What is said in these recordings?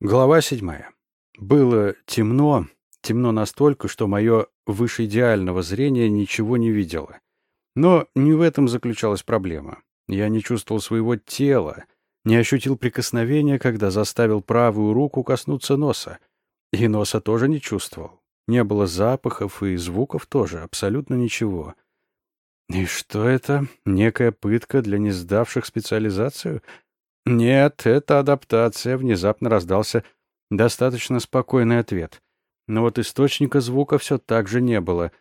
Глава седьмая. Было темно, темно настолько, что мое выше идеального зрения ничего не видело. Но не в этом заключалась проблема. Я не чувствовал своего тела, не ощутил прикосновения, когда заставил правую руку коснуться носа. И носа тоже не чувствовал. Не было запахов и звуков тоже, абсолютно ничего. И что это? Некая пытка для не сдавших специализацию? «Нет, это адаптация», — внезапно раздался достаточно спокойный ответ. Но вот источника звука все так же не было.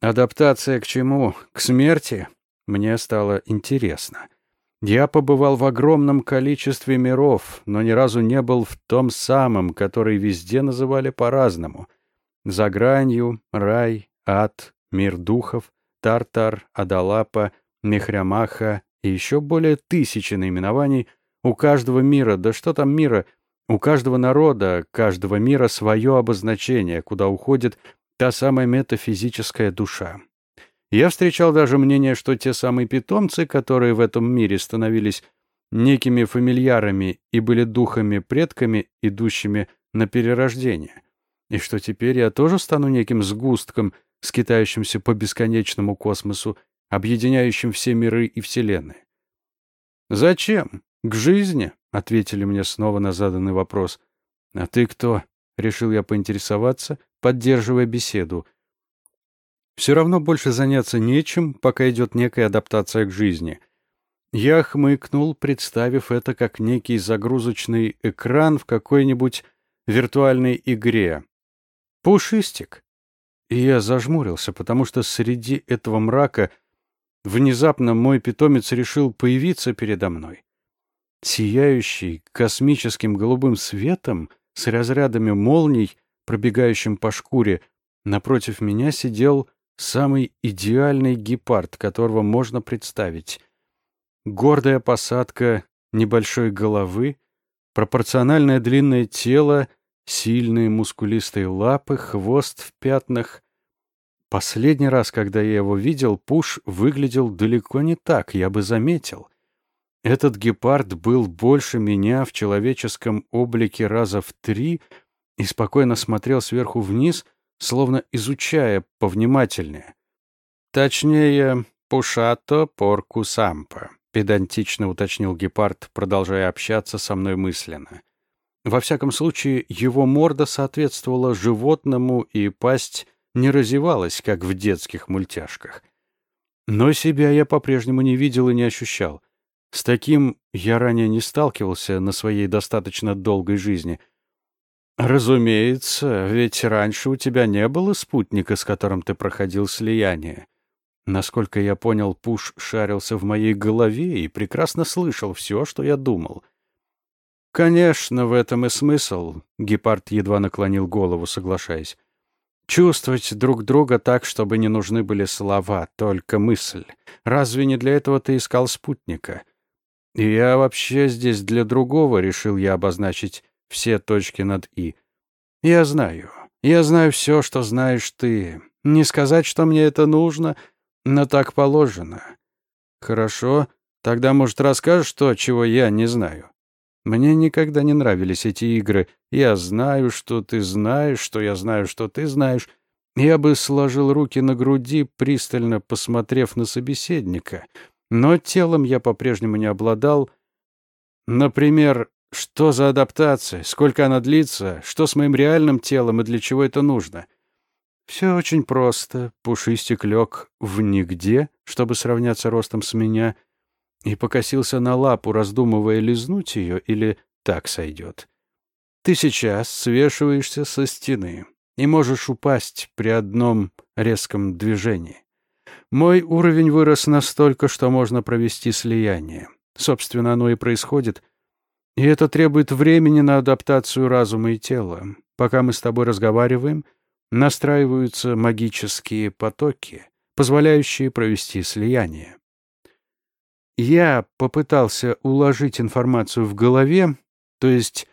«Адаптация к чему? К смерти?» Мне стало интересно. Я побывал в огромном количестве миров, но ни разу не был в том самом, который везде называли по-разному. За гранью, рай, ад, мир духов, Тартар, Адалапа, Мехрямаха и еще более тысячи наименований, у каждого мира, да что там мира, у каждого народа, каждого мира свое обозначение, куда уходит та самая метафизическая душа. Я встречал даже мнение, что те самые питомцы, которые в этом мире становились некими фамильярами и были духами-предками, идущими на перерождение, и что теперь я тоже стану неким сгустком, скитающимся по бесконечному космосу, объединяющим все миры и вселенные. Зачем? «К жизни», — ответили мне снова на заданный вопрос. «А ты кто?» — решил я поинтересоваться, поддерживая беседу. Все равно больше заняться нечем, пока идет некая адаптация к жизни. Я хмыкнул, представив это как некий загрузочный экран в какой-нибудь виртуальной игре. Пушистик. И я зажмурился, потому что среди этого мрака внезапно мой питомец решил появиться передо мной сияющий космическим голубым светом с разрядами молний, пробегающим по шкуре, напротив меня сидел самый идеальный гепард, которого можно представить. Гордая посадка небольшой головы, пропорциональное длинное тело, сильные мускулистые лапы, хвост в пятнах. Последний раз, когда я его видел, Пуш выглядел далеко не так, я бы заметил — этот гепард был больше меня в человеческом облике раза в три и спокойно смотрел сверху вниз, словно изучая повнимательнее. Точнее, «пушато порку сампа», — педантично уточнил гепард, продолжая общаться со мной мысленно. Во всяком случае, его морда соответствовала животному, и пасть не разевалась, как в детских мультяшках. Но себя я по-прежнему не видел и не ощущал. С таким я ранее не сталкивался на своей достаточно долгой жизни. Разумеется, ведь раньше у тебя не было спутника, с которым ты проходил слияние. Насколько я понял, Пуш шарился в моей голове и прекрасно слышал все, что я думал. Конечно, в этом и смысл, Гепард едва наклонил голову, соглашаясь. Чувствовать друг друга так, чтобы не нужны были слова, только мысль. Разве не для этого ты искал спутника? — я вообще здесь для другого решил я обозначить все точки над «и». Я знаю. Я знаю все, что знаешь ты. Не сказать, что мне это нужно, но так положено. Хорошо. Тогда, может, расскажешь то, чего я не знаю? Мне никогда не нравились эти игры. Я знаю, что ты знаешь, что я знаю, что ты знаешь. Я бы сложил руки на груди, пристально посмотрев на собеседника — но телом я по-прежнему не обладал. Например, что за адаптация, сколько она длится, что с моим реальным телом и для чего это нужно. Все очень просто. Пушистик лег в нигде, чтобы сравняться ростом с меня, и покосился на лапу, раздумывая, лизнуть ее или так сойдет. Ты сейчас свешиваешься со стены и можешь упасть при одном резком движении. Мой уровень вырос настолько, что можно провести слияние. Собственно, оно и происходит. И это требует времени на адаптацию разума и тела. Пока мы с тобой разговариваем, настраиваются магические потоки, позволяющие провести слияние. Я попытался уложить информацию в голове, то есть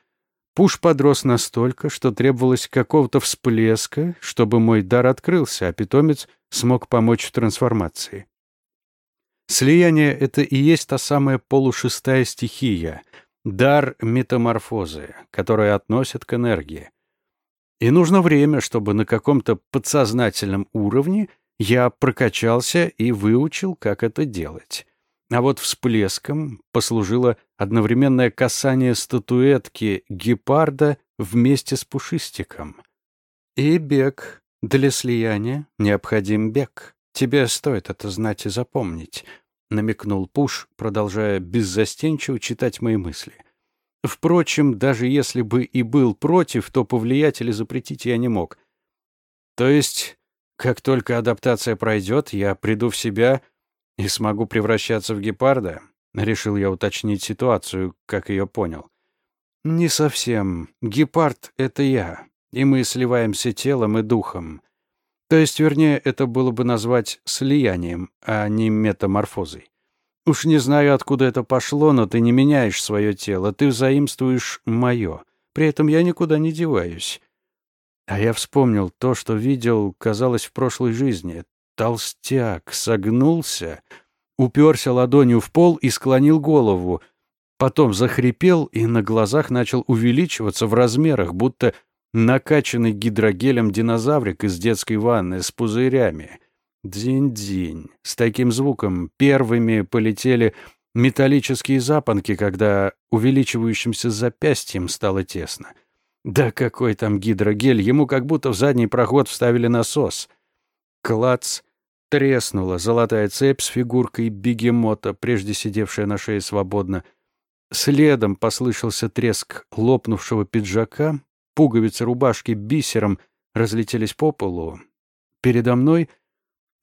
Пуш подрос настолько, что требовалось какого-то всплеска, чтобы мой дар открылся, а питомец смог помочь в трансформации. Слияние — это и есть та самая полушестая стихия, дар метаморфозы, который относят к энергии. И нужно время, чтобы на каком-то подсознательном уровне я прокачался и выучил, как это делать. А вот всплеском послужило одновременное касание статуэтки гепарда вместе с пушистиком. И бег. Для слияния необходим бег. Тебе стоит это знать и запомнить, намекнул Пуш, продолжая беззастенчиво читать мои мысли. Впрочем, даже если бы и был против, то повлиять или запретить я не мог. То есть, как только адаптация пройдет, я приду в себя и смогу превращаться в гепарда? Решил я уточнить ситуацию, как ее понял. Не совсем. Гепард — это я, и мы сливаемся телом и духом. То есть, вернее, это было бы назвать слиянием, а не метаморфозой. Уж не знаю, откуда это пошло, но ты не меняешь свое тело, ты взаимствуешь мое. При этом я никуда не деваюсь. А я вспомнил то, что видел, казалось, в прошлой жизни. Толстяк согнулся, уперся ладонью в пол и склонил голову. Потом захрипел и на глазах начал увеличиваться в размерах, будто накачанный гидрогелем динозаврик из детской ванны с пузырями. Дзинь-дзинь. С таким звуком первыми полетели металлические запонки, когда увеличивающимся запястьем стало тесно. Да какой там гидрогель, ему как будто в задний проход вставили насос. Клац! Треснула золотая цепь с фигуркой бегемота, прежде сидевшая на шее свободно. Следом послышался треск лопнувшего пиджака, пуговицы рубашки бисером разлетелись по полу. Передо мной —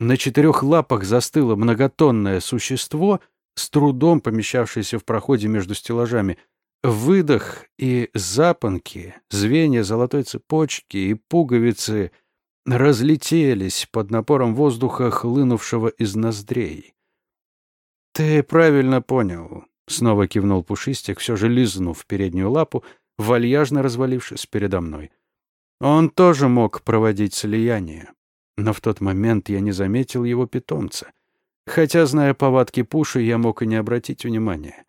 на четырех лапах застыло многотонное существо, с трудом помещавшееся в проходе между стеллажами. Выдох и запонки, звенья золотой цепочки и пуговицы разлетелись под напором воздуха, хлынувшего из ноздрей. «Ты правильно понял», — снова кивнул Пушистик, все же лизнув переднюю лапу, вальяжно развалившись передо мной. Он тоже мог проводить слияние. Но в тот момент я не заметил его питомца. Хотя, зная повадки Пуши, я мог и не обратить внимания.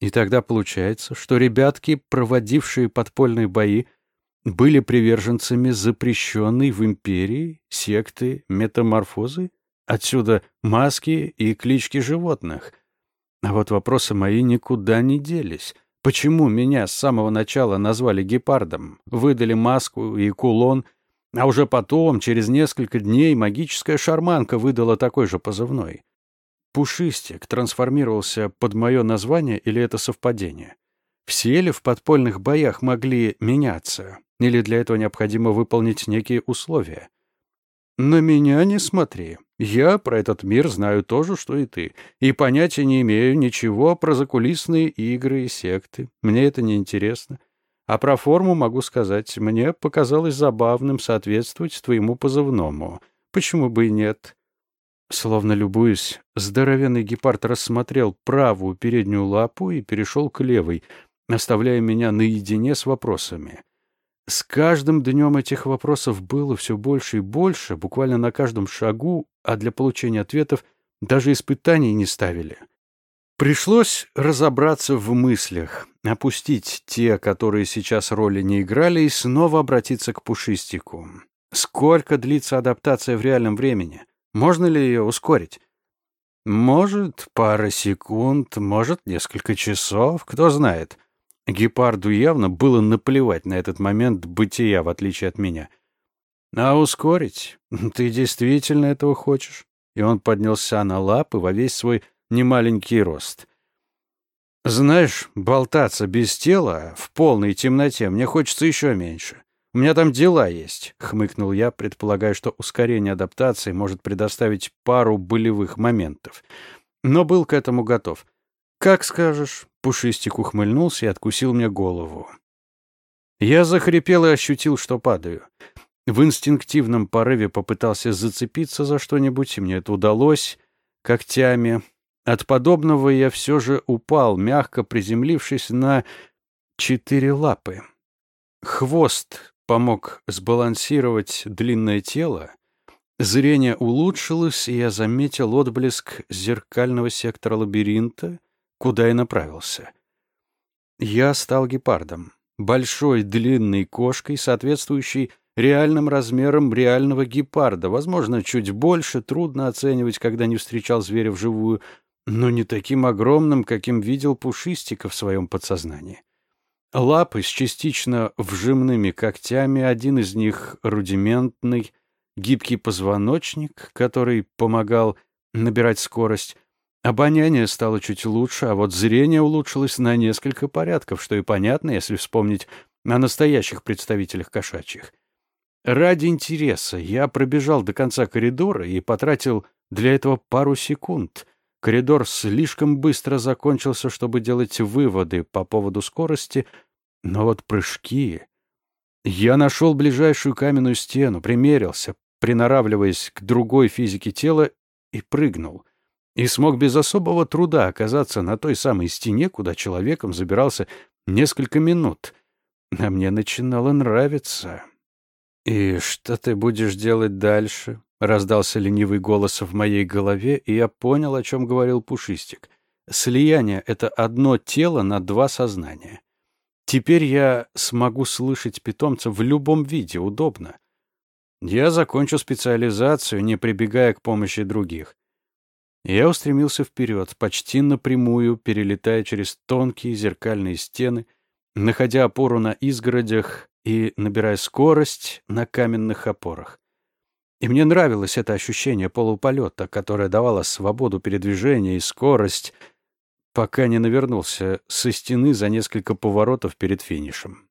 И тогда получается, что ребятки, проводившие подпольные бои, были приверженцами запрещенной в империи секты метаморфозы? Отсюда маски и клички животных. А вот вопросы мои никуда не делись. Почему меня с самого начала назвали гепардом, выдали маску и кулон — а уже потом, через несколько дней, магическая шарманка выдала такой же позывной. Пушистик трансформировался под мое название или это совпадение? Все ли в подпольных боях могли меняться? Или для этого необходимо выполнить некие условия? На меня не смотри. Я про этот мир знаю то же, что и ты. И понятия не имею ничего про закулисные игры и секты. Мне это не интересно. А про форму могу сказать, мне показалось забавным соответствовать твоему позывному. Почему бы и нет? Словно любуясь, здоровенный гепард рассмотрел правую переднюю лапу и перешел к левой, оставляя меня наедине с вопросами. С каждым днем этих вопросов было все больше и больше, буквально на каждом шагу, а для получения ответов даже испытаний не ставили. Пришлось разобраться в мыслях, опустить те, которые сейчас роли не играли, и снова обратиться к Пушистику. Сколько длится адаптация в реальном времени? Можно ли ее ускорить? Может, пара секунд, может, несколько часов, кто знает. Гепарду явно было наплевать на этот момент бытия, в отличие от меня. А ускорить? Ты действительно этого хочешь? И он поднялся на лапы во весь свой немаленький рост. Знаешь, болтаться без тела в полной темноте мне хочется еще меньше. У меня там дела есть, хмыкнул я, предполагая, что ускорение адаптации может предоставить пару болевых моментов. Но был к этому готов. Как скажешь, Пушистик ухмыльнулся и откусил мне голову. Я захрипел и ощутил, что падаю. В инстинктивном порыве попытался зацепиться за что-нибудь, и мне это удалось когтями. От подобного я все же упал, мягко приземлившись на четыре лапы. Хвост помог сбалансировать длинное тело. Зрение улучшилось, и я заметил отблеск зеркального сектора лабиринта, куда и направился. Я стал гепардом. Большой длинной кошкой, соответствующей реальным размерам реального гепарда. Возможно, чуть больше, трудно оценивать, когда не встречал зверя вживую, но не таким огромным, каким видел Пушистика в своем подсознании. Лапы с частично вжимными когтями, один из них рудиментный, гибкий позвоночник, который помогал набирать скорость. Обоняние стало чуть лучше, а вот зрение улучшилось на несколько порядков, что и понятно, если вспомнить о настоящих представителях кошачьих. Ради интереса я пробежал до конца коридора и потратил для этого пару секунд. Коридор слишком быстро закончился, чтобы делать выводы по поводу скорости, но вот прыжки... Я нашел ближайшую каменную стену, примерился, приноравливаясь к другой физике тела, и прыгнул. И смог без особого труда оказаться на той самой стене, куда человеком забирался несколько минут. А мне начинало нравиться. «И что ты будешь делать дальше?» — раздался ленивый голос в моей голове, и я понял, о чем говорил Пушистик. «Слияние — это одно тело на два сознания. Теперь я смогу слышать питомца в любом виде, удобно. Я закончу специализацию, не прибегая к помощи других. Я устремился вперед, почти напрямую, перелетая через тонкие зеркальные стены, находя опору на изгородях и набирая скорость на каменных опорах. И мне нравилось это ощущение полуполета, которое давало свободу передвижения и скорость, пока не навернулся со стены за несколько поворотов перед финишем.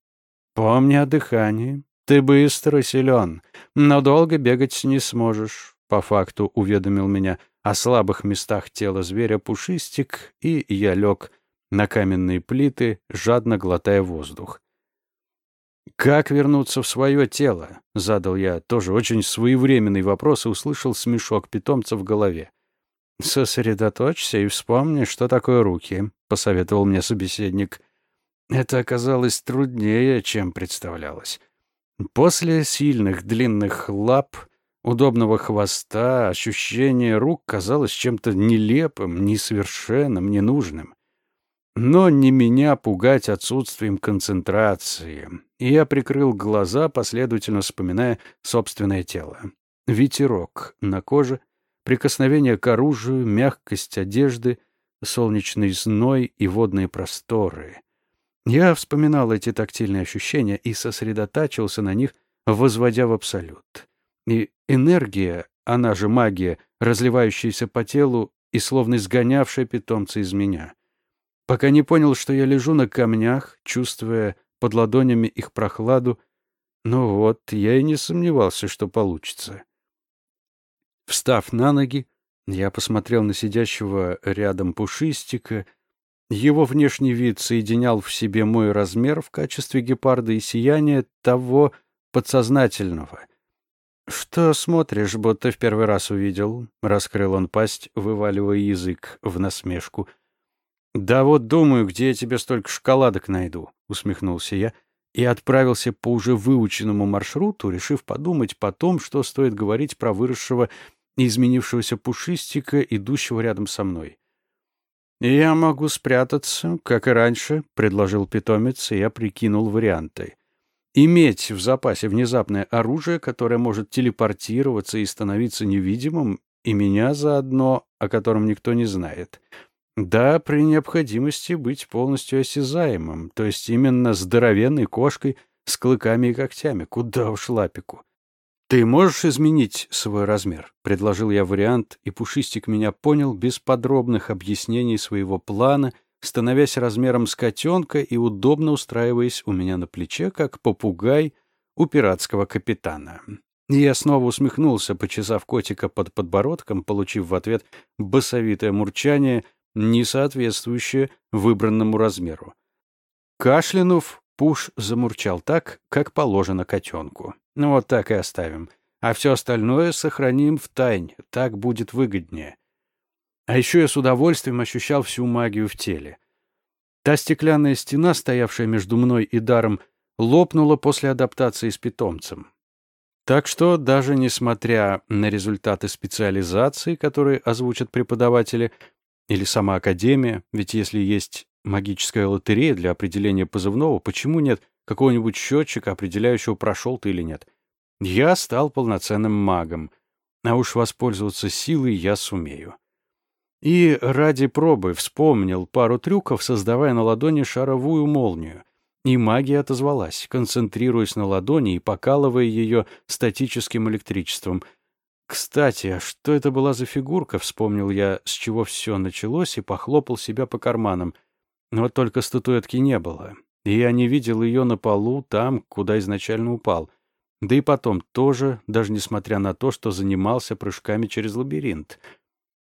«Помни о дыхании. Ты быстро силен, но долго бегать не сможешь», — по факту уведомил меня о слабых местах тела зверя пушистик, и я лег на каменные плиты, жадно глотая воздух. «Как вернуться в свое тело?» — задал я тоже очень своевременный вопрос и услышал смешок питомца в голове. «Сосредоточься и вспомни, что такое руки», — посоветовал мне собеседник. Это оказалось труднее, чем представлялось. После сильных длинных лап, удобного хвоста, ощущение рук казалось чем-то нелепым, несовершенным, ненужным. Но не меня пугать отсутствием концентрации. И я прикрыл глаза, последовательно вспоминая собственное тело. Ветерок на коже — Прикосновение к оружию, мягкость одежды, солнечный зной и водные просторы. Я вспоминал эти тактильные ощущения и сосредотачивался на них, возводя в абсолют. И энергия, она же магия, разливающаяся по телу и словно изгонявшая питомца из меня. Пока не понял, что я лежу на камнях, чувствуя под ладонями их прохладу, ну вот, я и не сомневался, что получится. Встав на ноги, я посмотрел на сидящего рядом пушистика. Его внешний вид соединял в себе мой размер в качестве гепарда и сияние того подсознательного. «Что смотришь, будто в первый раз увидел?» — раскрыл он пасть, вываливая язык в насмешку. «Да вот думаю, где я тебе столько шоколадок найду», — усмехнулся я и отправился по уже выученному маршруту, решив подумать потом, что стоит говорить про выросшего и изменившегося пушистика, идущего рядом со мной. «Я могу спрятаться, как и раньше», — предложил питомец, и я прикинул варианты. «Иметь в запасе внезапное оружие, которое может телепортироваться и становиться невидимым, и меня заодно, о котором никто не знает. Да, при необходимости быть полностью осязаемым, то есть именно здоровенной кошкой с клыками и когтями. Куда уж лапику. «Ты можешь изменить свой размер?» — предложил я вариант, и Пушистик меня понял без подробных объяснений своего плана, становясь размером с котенка и удобно устраиваясь у меня на плече, как попугай у пиратского капитана. Я снова усмехнулся, почесав котика под подбородком, получив в ответ басовитое мурчание, не соответствующее выбранному размеру. Кашлянув, Пуш замурчал так, как положено котенку. Ну вот так и оставим. А все остальное сохраним в тайне. Так будет выгоднее. А еще я с удовольствием ощущал всю магию в теле. Та стеклянная стена, стоявшая между мной и даром, лопнула после адаптации с питомцем. Так что, даже несмотря на результаты специализации, которые озвучат преподаватели, или сама Академия, ведь если есть магическая лотерея для определения позывного, почему нет какого-нибудь счетчика, определяющего, прошел ты или нет? Я стал полноценным магом, а уж воспользоваться силой я сумею. И ради пробы вспомнил пару трюков, создавая на ладони шаровую молнию. И магия отозвалась, концентрируясь на ладони и покалывая ее статическим электричеством. «Кстати, а что это была за фигурка?» — вспомнил я, с чего все началось, и похлопал себя по карманам. Но только статуэтки не было. И я не видел ее на полу, там, куда изначально упал. Да и потом тоже, даже несмотря на то, что занимался прыжками через лабиринт.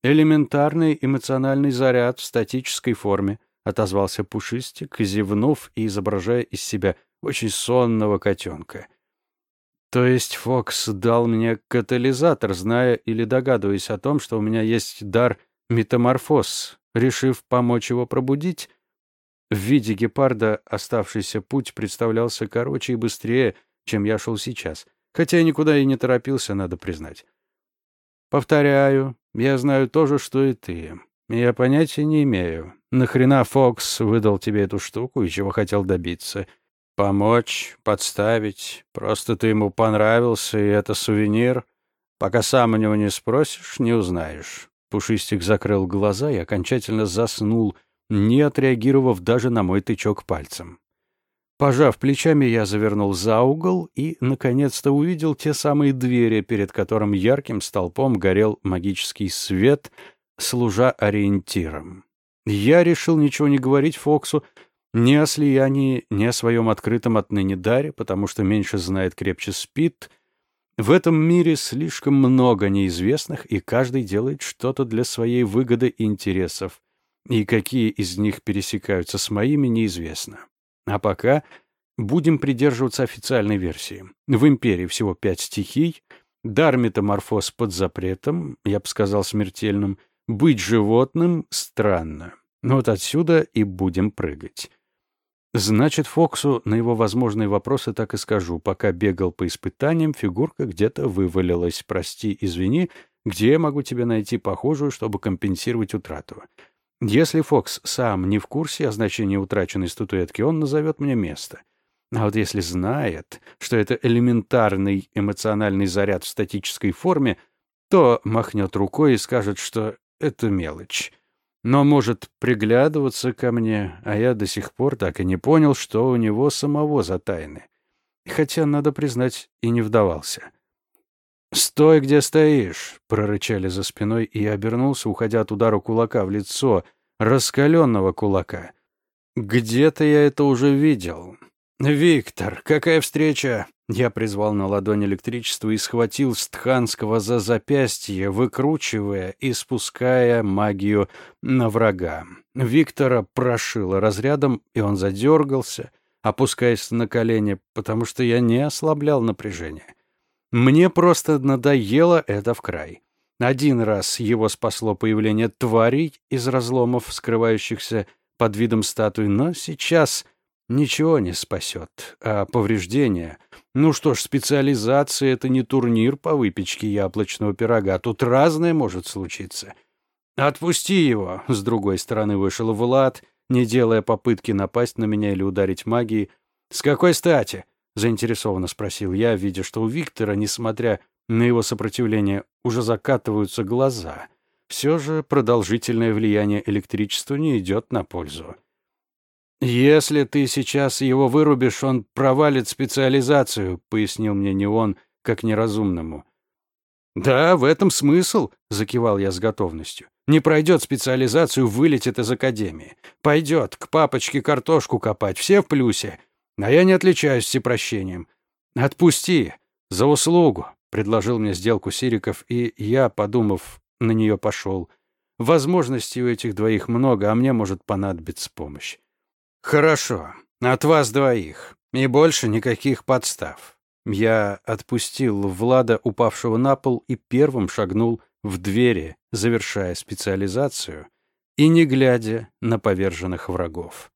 «Элементарный эмоциональный заряд в статической форме», — отозвался Пушистик, зевнув и изображая из себя очень сонного котенка. То есть Фокс дал мне катализатор, зная или догадываясь о том, что у меня есть дар метаморфоз, решив помочь его пробудить? В виде гепарда оставшийся путь представлялся короче и быстрее, чем я шел сейчас, хотя я никуда и не торопился, надо признать. Повторяю, я знаю то же, что и ты. Я понятия не имею, нахрена Фокс выдал тебе эту штуку и чего хотел добиться. Помочь, подставить. Просто ты ему понравился, и это сувенир. Пока сам у него не спросишь, не узнаешь. Пушистик закрыл глаза и окончательно заснул, не отреагировав даже на мой тычок пальцем. Пожав плечами, я завернул за угол и, наконец-то, увидел те самые двери, перед которым ярким столпом горел магический свет, служа ориентиром. Я решил ничего не говорить Фоксу, ни о слиянии, ни о своем открытом отныне даре, потому что меньше знает, крепче спит. В этом мире слишком много неизвестных, и каждый делает что-то для своей выгоды и интересов. И какие из них пересекаются с моими, неизвестно. А пока будем придерживаться официальной версии. В империи всего пять стихий, дар метаморфоз под запретом, я бы сказал смертельным, быть животным странно. Вот отсюда и будем прыгать. Значит, Фоксу на его возможные вопросы так и скажу. Пока бегал по испытаниям, фигурка где-то вывалилась. Прости, извини, где я могу тебе найти похожую, чтобы компенсировать утрату? Если Фокс сам не в курсе о значении утраченной статуэтки, он назовет мне место. А вот если знает, что это элементарный эмоциональный заряд в статической форме, то махнет рукой и скажет, что это мелочь но может приглядываться ко мне, а я до сих пор так и не понял, что у него самого за тайны. Хотя, надо признать, и не вдавался. «Стой, где стоишь!» — прорычали за спиной, и обернулся, уходя от удара кулака в лицо, раскаленного кулака. «Где-то я это уже видел. Виктор, какая встреча!» Я призвал на ладонь электричество и схватил Стханского за запястье, выкручивая и спуская магию на врага. Виктора прошило разрядом, и он задергался, опускаясь на колени, потому что я не ослаблял напряжение. Мне просто надоело это в край. Один раз его спасло появление тварей из разломов, скрывающихся под видом статуи, но сейчас ничего не спасет, а повреждения... Ну что ж, специализация — это не турнир по выпечке яблочного пирога, тут разное может случиться. «Отпусти его!» — с другой стороны вышел Влад, не делая попытки напасть на меня или ударить магией. «С какой стати?» — заинтересованно спросил я, видя, что у Виктора, несмотря на его сопротивление, уже закатываются глаза. Все же продолжительное влияние электричества не идет на пользу. «Если ты сейчас его вырубишь, он провалит специализацию», — пояснил мне не он, как неразумному. «Да, в этом смысл», — закивал я с готовностью. «Не пройдет специализацию, вылетит из академии. Пойдет к папочке картошку копать, все в плюсе. А я не отличаюсь всепрощением. Отпусти, за услугу», — предложил мне сделку Сириков, и я, подумав, на нее пошел. Возможностей у этих двоих много, а мне может понадобиться помощь. «Хорошо. От вас двоих. И больше никаких подстав». Я отпустил Влада, упавшего на пол, и первым шагнул в двери, завершая специализацию и не глядя на поверженных врагов.